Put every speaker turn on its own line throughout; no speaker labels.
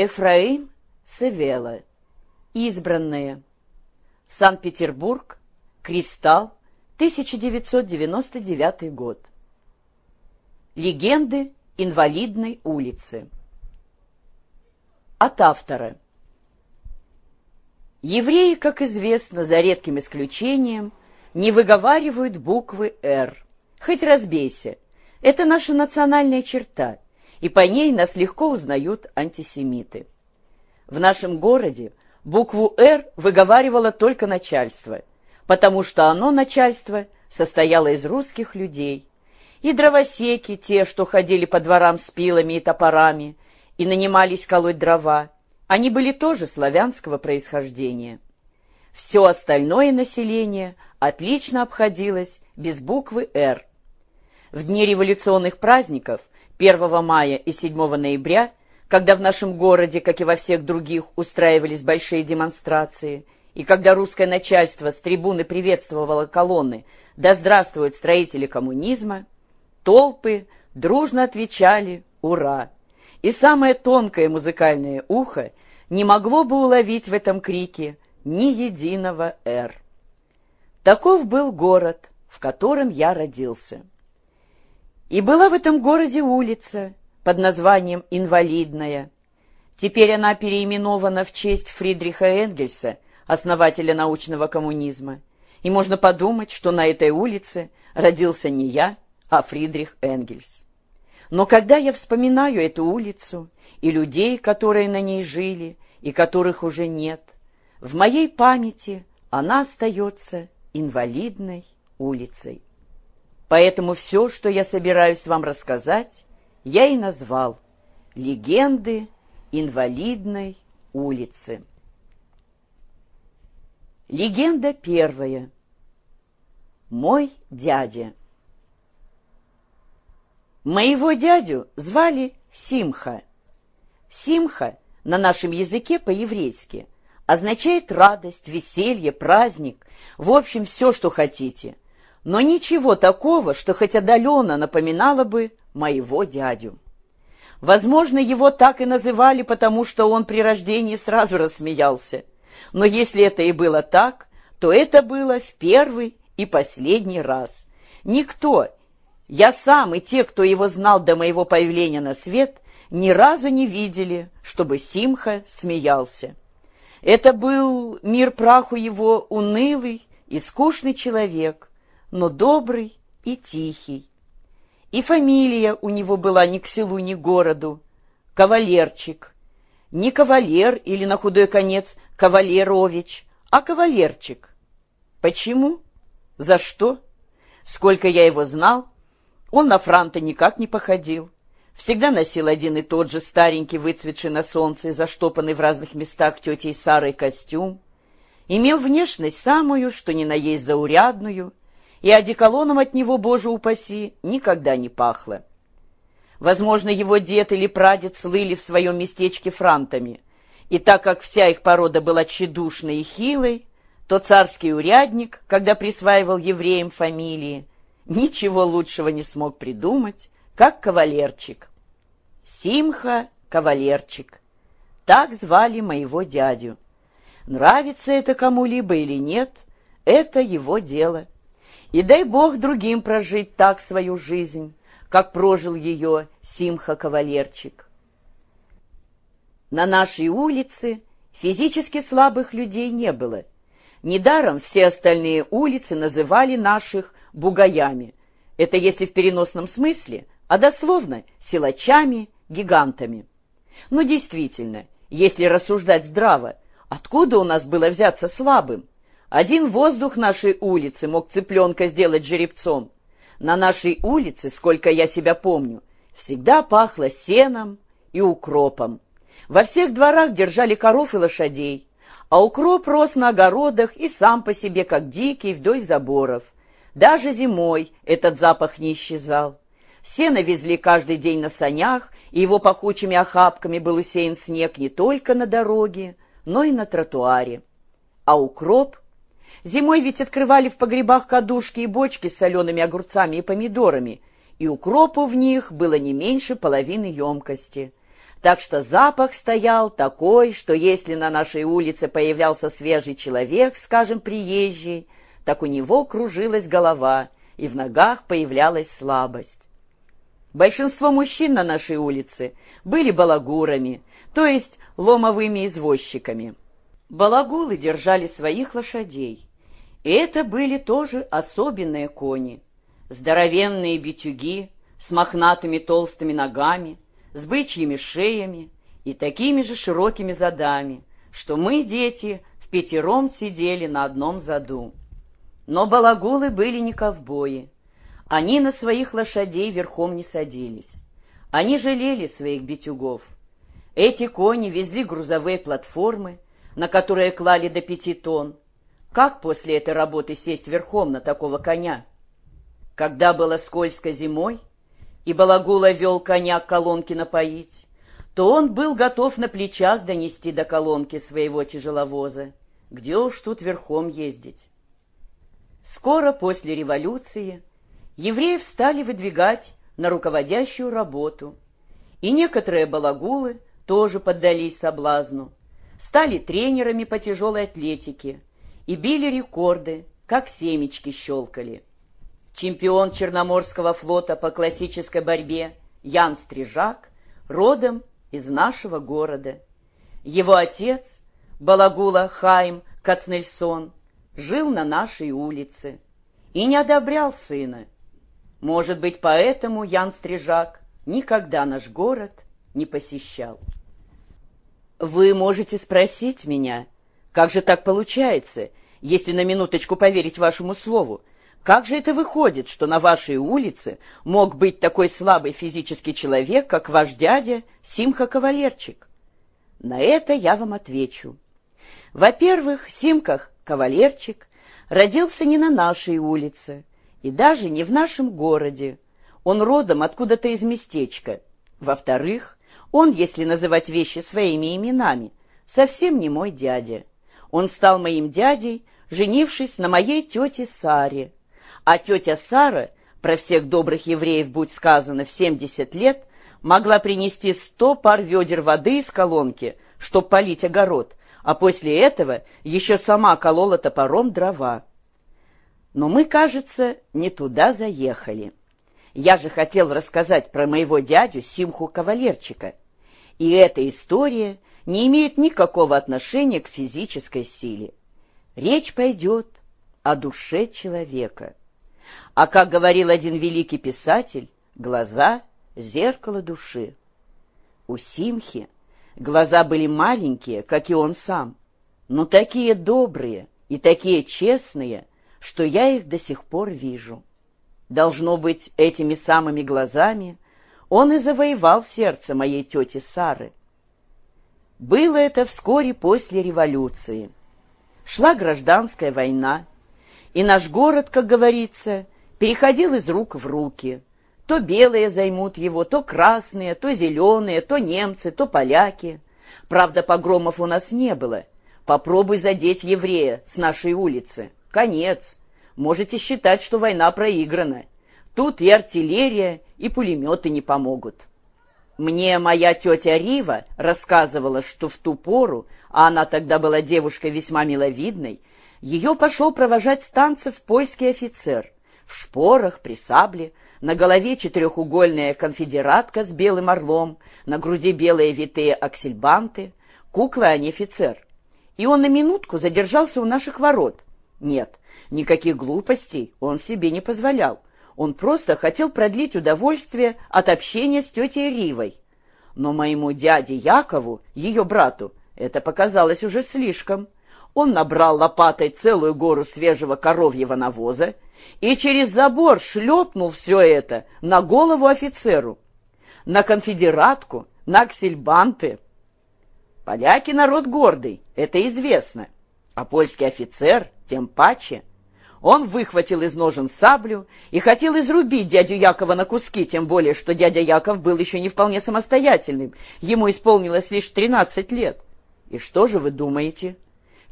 Эфраим Севела. Избранные. Санкт-Петербург. Кристалл. 1999 год. Легенды инвалидной улицы. От автора. Евреи, как известно, за редким исключением, не выговаривают буквы «Р». Хоть разбейся. Это наша национальная черта, и по ней нас легко узнают антисемиты. В нашем городе букву «Р» выговаривало только начальство, потому что оно, начальство, состояло из русских людей. И дровосеки, те, что ходили по дворам с пилами и топорами, и нанимались колоть дрова, они были тоже славянского происхождения. Все остальное население отлично обходилось без буквы «Р». В дни революционных праздников 1 мая и 7 ноября когда в нашем городе, как и во всех других, устраивались большие демонстрации, и когда русское начальство с трибуны приветствовало колонны «Да здравствуют строители коммунизма», толпы дружно отвечали «Ура!». И самое тонкое музыкальное ухо не могло бы уловить в этом крике ни единого «Р». Таков был город, в котором я родился. И была в этом городе улица, под названием «Инвалидная». Теперь она переименована в честь Фридриха Энгельса, основателя научного коммунизма. И можно подумать, что на этой улице родился не я, а Фридрих Энгельс. Но когда я вспоминаю эту улицу и людей, которые на ней жили и которых уже нет, в моей памяти она остается инвалидной улицей. Поэтому все, что я собираюсь вам рассказать, я и назвал «Легенды инвалидной улицы». Легенда первая. Мой дядя. Моего дядю звали Симха. Симха на нашем языке по-еврейски означает радость, веселье, праздник, в общем, все, что хотите. Но ничего такого, что хоть отдаленно напоминало бы моего дядю. Возможно, его так и называли, потому что он при рождении сразу рассмеялся. Но если это и было так, то это было в первый и последний раз. Никто, я сам и те, кто его знал до моего появления на свет, ни разу не видели, чтобы Симха смеялся. Это был мир праху его унылый и скучный человек, но добрый и тихий. И фамилия у него была ни к селу, ни к городу. Кавалерчик. Не кавалер или, на худой конец, кавалерович, а кавалерчик. Почему? За что? Сколько я его знал, он на франта никак не походил. Всегда носил один и тот же старенький, выцветший на солнце и заштопанный в разных местах тетей Сарой костюм. Имел внешность самую, что ни на есть заурядную, и одеколоном от него, боже упаси, никогда не пахло. Возможно, его дед или прадед слыли в своем местечке франтами, и так как вся их порода была тщедушной и хилой, то царский урядник, когда присваивал евреям фамилии, ничего лучшего не смог придумать, как кавалерчик. Симха Кавалерчик. Так звали моего дядю. Нравится это кому-либо или нет, это его дело. И дай Бог другим прожить так свою жизнь, как прожил ее Симха-кавалерчик. На нашей улице физически слабых людей не было. Недаром все остальные улицы называли наших бугаями. Это если в переносном смысле, а дословно силачами, гигантами. Но действительно, если рассуждать здраво, откуда у нас было взяться слабым? Один воздух нашей улицы мог цыпленка сделать жеребцом. На нашей улице, сколько я себя помню, всегда пахло сеном и укропом. Во всех дворах держали коров и лошадей, а укроп рос на огородах и сам по себе, как дикий, вдоль заборов. Даже зимой этот запах не исчезал. Сено везли каждый день на санях, и его пахучими охапками был усеян снег не только на дороге, но и на тротуаре. А укроп Зимой ведь открывали в погребах кадушки и бочки с солеными огурцами и помидорами, и укропу в них было не меньше половины емкости. так что запах стоял такой, что если на нашей улице появлялся свежий человек, скажем, приезжий, так у него кружилась голова, и в ногах появлялась слабость. Большинство мужчин на нашей улице были балагурами, то есть ломовыми извозчиками. Балагулы держали своих лошадей, это были тоже особенные кони. Здоровенные битюги с мохнатыми толстыми ногами, с бычьими шеями и такими же широкими задами, что мы, дети, в пятером сидели на одном заду. Но балагулы были не ковбои. Они на своих лошадей верхом не садились. Они жалели своих битюгов. Эти кони везли грузовые платформы, на которые клали до пяти тонн. Как после этой работы сесть верхом на такого коня? Когда было скользко зимой, и Балагула вел коня к колонке напоить, то он был готов на плечах донести до колонки своего тяжеловоза. Где уж тут верхом ездить? Скоро после революции евреев стали выдвигать на руководящую работу, и некоторые балагулы тоже поддались соблазну, стали тренерами по тяжелой атлетике и били рекорды, как семечки щелкали. Чемпион Черноморского флота по классической борьбе Ян Стрижак родом из нашего города. Его отец, Балагула Хайм Кацнельсон, жил на нашей улице и не одобрял сына, может быть, поэтому Ян Стрижак никогда наш город не посещал. Вы можете спросить меня, как же так получается, если на минуточку поверить вашему слову, как же это выходит, что на вашей улице мог быть такой слабый физический человек, как ваш дядя Симха Кавалерчик? На это я вам отвечу. Во-первых, Симка Кавалерчик родился не на нашей улице, и даже не в нашем городе. Он родом откуда-то из местечка. Во-вторых, он, если называть вещи своими именами, совсем не мой дядя. Он стал моим дядей, женившись на моей тете Саре. А тетя Сара, про всех добрых евреев, будь сказано, в 70 лет, могла принести сто пар ведер воды из колонки, чтоб полить огород, а после этого еще сама колола топором дрова. Но мы, кажется, не туда заехали. Я же хотел рассказать про моего дядю Симху Кавалерчика. И эта история не имеет никакого отношения к физической силе. Речь пойдет о душе человека. А как говорил один великий писатель, глаза — зеркало души. У Симхи глаза были маленькие, как и он сам, но такие добрые и такие честные — что я их до сих пор вижу. Должно быть, этими самыми глазами он и завоевал сердце моей тети Сары. Было это вскоре после революции. Шла гражданская война, и наш город, как говорится, переходил из рук в руки. То белые займут его, то красные, то зеленые, то немцы, то поляки. Правда, погромов у нас не было. Попробуй задеть еврея с нашей улицы. Конец. Можете считать, что война проиграна. Тут и артиллерия, и пулеметы не помогут. Мне моя тетя Рива рассказывала, что в ту пору, а она тогда была девушкой весьма миловидной, ее пошел провожать станцев польский офицер. В шпорах, при сабле, на голове четырехугольная конфедератка с белым орлом, на груди белые витые аксельбанты, кукла, а не офицер. И он на минутку задержался у наших ворот, нет, никаких глупостей он себе не позволял. Он просто хотел продлить удовольствие от общения с тетей Ривой. Но моему дяде Якову, ее брату, это показалось уже слишком. Он набрал лопатой целую гору свежего коровьего навоза и через забор шлепнул все это на голову офицеру, на конфедератку, на аксельбанты. Поляки народ гордый, это известно, а польский офицер тем паче. Он выхватил из ножен саблю и хотел изрубить дядю Якова на куски, тем более, что дядя Яков был еще не вполне самостоятельным. Ему исполнилось лишь тринадцать лет. И что же вы думаете?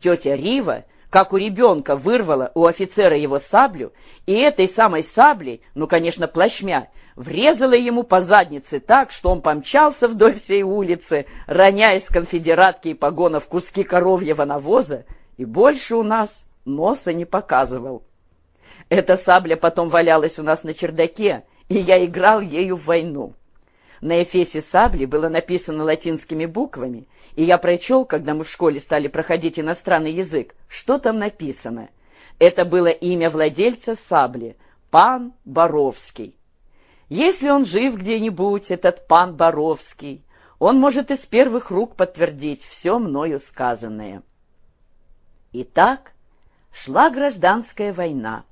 Тетя Рива, как у ребенка, вырвала у офицера его саблю, и этой самой саблей, ну, конечно, плашмя, врезала ему по заднице так, что он помчался вдоль всей улицы, роняя с конфедератки и погонов куски коровьего навоза, и больше у нас носа не показывал. Эта сабля потом валялась у нас на чердаке, и я играл ею в войну. На эфесе сабли было написано латинскими буквами, и я прочел, когда мы в школе стали проходить иностранный язык, что там написано. Это было имя владельца сабли, пан Боровский. Если он жив где-нибудь, этот пан Боровский, он может из первых рук подтвердить все мною сказанное. Итак, шла гражданская война.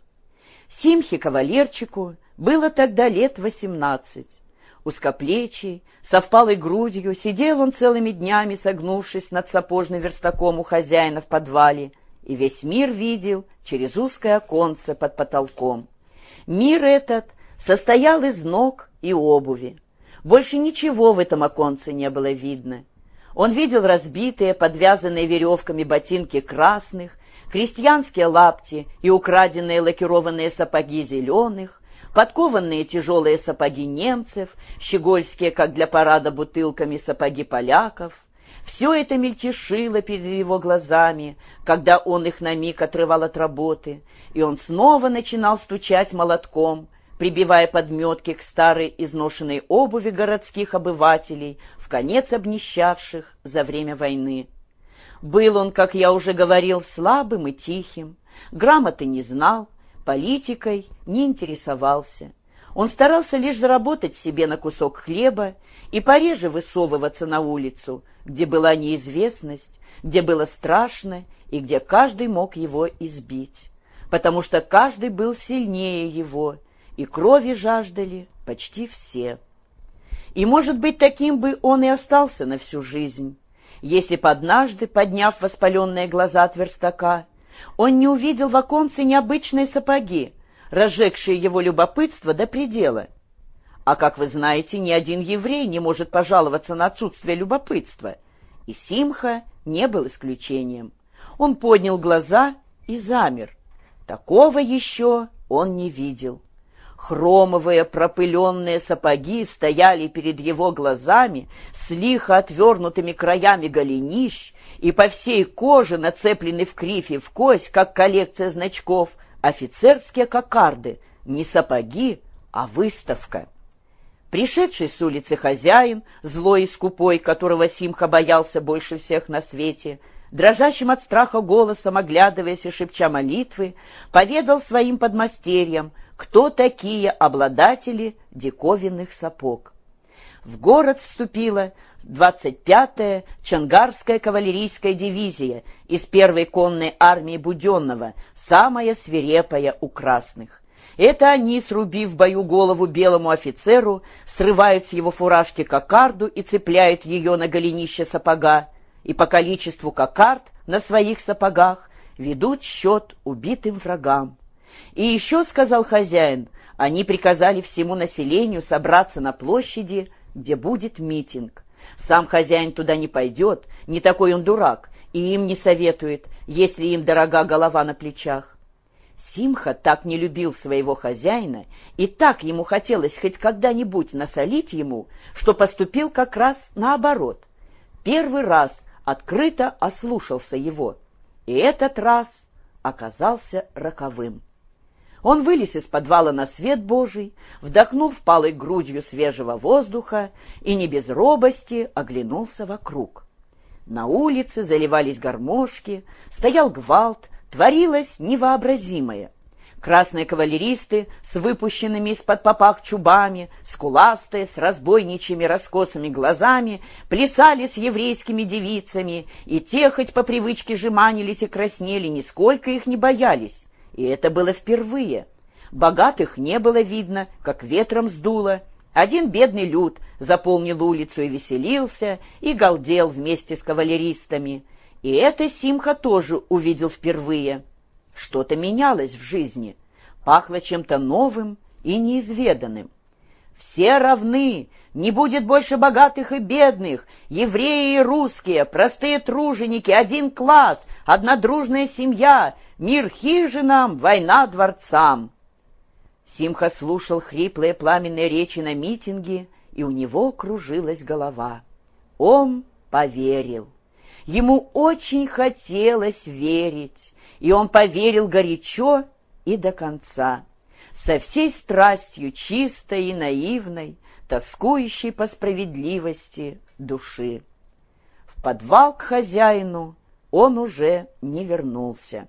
Симхе кавалерчику было тогда лет восемнадцать. Узкоплечий, со впалой грудью, сидел он целыми днями, согнувшись над сапожным верстаком у хозяина в подвале, и весь мир видел через узкое оконце под потолком. Мир этот состоял из ног и обуви. Больше ничего в этом оконце не было видно. Он видел разбитые, подвязанные веревками ботинки красных, крестьянские лапти и украденные лакированные сапоги зеленых, подкованные тяжелые сапоги немцев, щегольские, как для парада, бутылками сапоги поляков. Все это мельтешило перед его глазами, когда он их на миг отрывал от работы, и он снова начинал стучать молотком, прибивая подметки к старой изношенной обуви городских обывателей, в конец обнищавших за время войны. Был он, как я уже говорил, слабым и тихим, грамоты не знал, политикой не интересовался. Он старался лишь заработать себе на кусок хлеба и пореже высовываться на улицу, где была неизвестность, где было страшно и где каждый мог его избить, потому что каждый был сильнее его, и крови жаждали почти все. И, может быть, таким бы он и остался на всю жизнь, если б однажды, подняв воспаленные глаза от верстака, он не увидел в оконце необычные сапоги, разжегшие его любопытство до предела. А, как вы знаете, ни один еврей не может пожаловаться на отсутствие любопытства. И Симха не был исключением. Он поднял глаза и замер. Такого еще он не видел. Хромовые пропыленные сапоги стояли перед его глазами с лихо отвернутыми краями голенищ, и по всей коже, нацеплены в крифе в кость, как коллекция значков, офицерские кокарды, не сапоги, а выставка. Пришедший с улицы хозяин, злой и скупой, которого Симха боялся больше всех на свете, дрожащим от страха голосом, оглядываясь и шепча молитвы, поведал своим подмастерьям, кто такие обладатели диковинных сапог. В город вступила 25-я Чангарская кавалерийская дивизия из первой конной армии Буденного, самая свирепая у красных. Это они, срубив в бою голову белому офицеру, срывают с его фуражки кокарду и цепляют ее на голенище сапога, и по количеству кокард на своих сапогах ведут счет убитым врагам. И еще, сказал хозяин, они приказали всему населению собраться на площади, где будет митинг. Сам хозяин туда не пойдет, не такой он дурак, и им не советует, если им дорога голова на плечах. Симха так не любил своего хозяина, и так ему хотелось хоть когда-нибудь насолить ему, что поступил как раз наоборот. Первый раз открыто ослушался его, и этот раз оказался роковым. Он вылез из подвала на свет Божий, вдохнул впалой грудью свежего воздуха и не без робости оглянулся вокруг. На улице заливались гармошки, стоял гвалт, творилось невообразимое. Красные кавалеристы с выпущенными из-под попах чубами, скуластые, с разбойничьими раскосыми глазами, плясали с еврейскими девицами, и те хоть по привычке жеманились и краснели, нисколько их не боялись. И это было впервые. Богатых не было видно, как ветром сдуло. Один бедный люд заполнил улицу и веселился, и галдел вместе с кавалеристами. И это Симха тоже увидел впервые. Что-то менялось в жизни, пахло чем-то новым и неизведанным. Все равны, не будет больше богатых и бедных, евреи и русские, простые труженики, один класс, одна дружная семья, мир хижинам, война дворцам. Симха слушал хриплые пламенные речи на митинге, и у него кружилась голова. Он поверил. Ему очень хотелось верить, и он поверил горячо и до конца, со всей страстью чистой и наивной, тоскующей по справедливости души. В подвал к хозяину он уже не вернулся.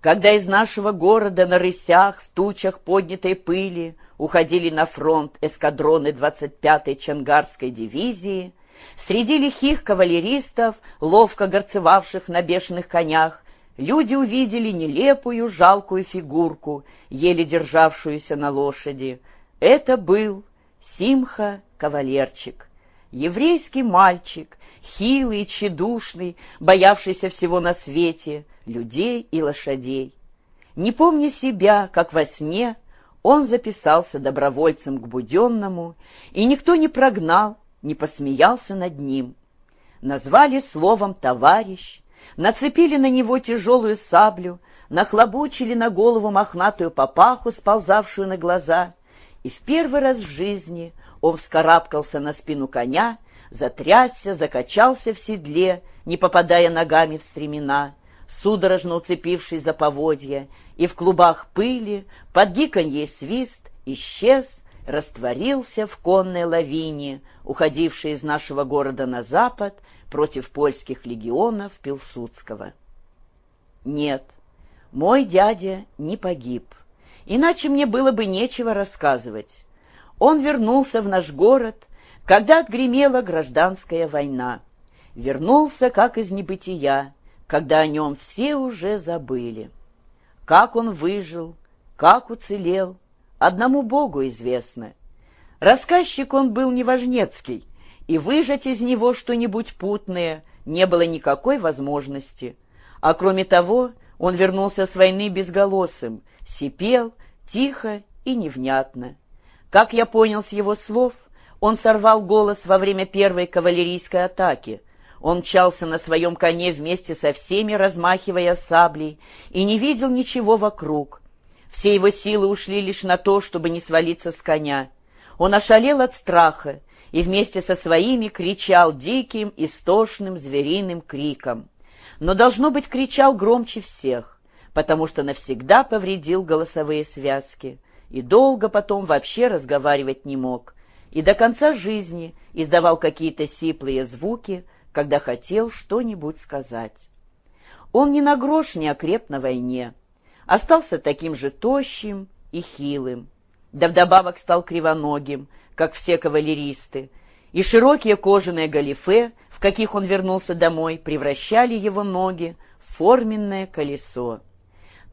Когда из нашего города на рысях в тучах поднятой пыли уходили на фронт эскадроны 25-й Чангарской дивизии, среди лихих кавалеристов, ловко горцевавших на бешеных конях, люди увидели нелепую жалкую фигурку, еле державшуюся на лошади. Это был Симха-кавалерчик, еврейский мальчик, хилый, тщедушный, боявшийся всего на свете, людей и лошадей. Не помня себя, как во сне, он записался добровольцем к Буденному, и никто не прогнал, не посмеялся над ним. Назвали словом «товарищ», нацепили на него тяжелую саблю, нахлобучили на голову мохнатую папаху, сползавшую на глаза, и в первый раз в жизни он вскарабкался на спину коня, затрясся, закачался в седле, не попадая ногами в стремена, судорожно уцепившись за поводья, и в клубах пыли, под гиканье свист, исчез, растворился в конной лавине, уходившей из нашего города на запад против польских легионов Пилсудского. Нет, мой дядя не погиб, иначе мне было бы нечего рассказывать. Он вернулся в наш город, когда отгремела гражданская война. Вернулся, как из небытия, когда о нем все уже забыли. Как он выжил, как уцелел, одному Богу известно. Рассказчик он был неважнецкий, и выжать из него что-нибудь путное не было никакой возможности. А кроме того, он вернулся с войны безголосым, сипел, тихо и невнятно. Как я понял с его слов, он сорвал голос во время первой кавалерийской атаки — он мчался на своем коне вместе со всеми, размахивая саблей, и не видел ничего вокруг. Все его силы ушли лишь на то, чтобы не свалиться с коня. Он ошалел от страха и вместе со своими кричал диким, истошным, звериным криком. Но, должно быть, кричал громче всех, потому что навсегда повредил голосовые связки и долго потом вообще разговаривать не мог, и до конца жизни издавал какие-то сиплые звуки, когда хотел что-нибудь сказать. Он ни на грош не окреп на войне, остался таким же тощим и хилым, да вдобавок стал кривоногим, как все кавалеристы, и широкие кожаные галифе, в каких он вернулся домой, превращали его ноги в форменное колесо.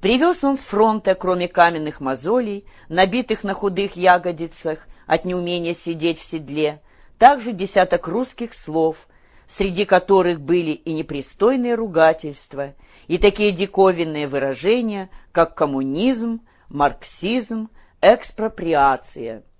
Привез он с фронта, кроме каменных мозолей, набитых на худых ягодицах от неумения сидеть в седле, также десяток русских слов, среди которых были и непристойные ругательства, и такие диковинные выражения, как коммунизм, марксизм, экспроприация –